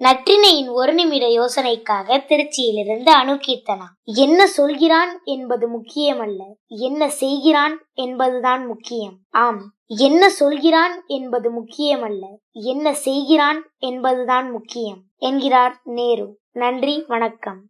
நற்றினையின் ஒரு நிமிட யோசனைக்காக திருச்சியிலிருந்து அணுகீர்த்தனா என்ன சொல்கிறான் என்பது முக்கியமல்ல. என்ன செய்கிறான் என்பதுதான் முக்கியம். ஆம். என்ன சொல்கிறான் என்பது முக்கியமல்ல. என்ன செய்கிறான் என்பதுதான் முக்கியம். என்கிறார் நேரு. நன்றி வணக்கம்.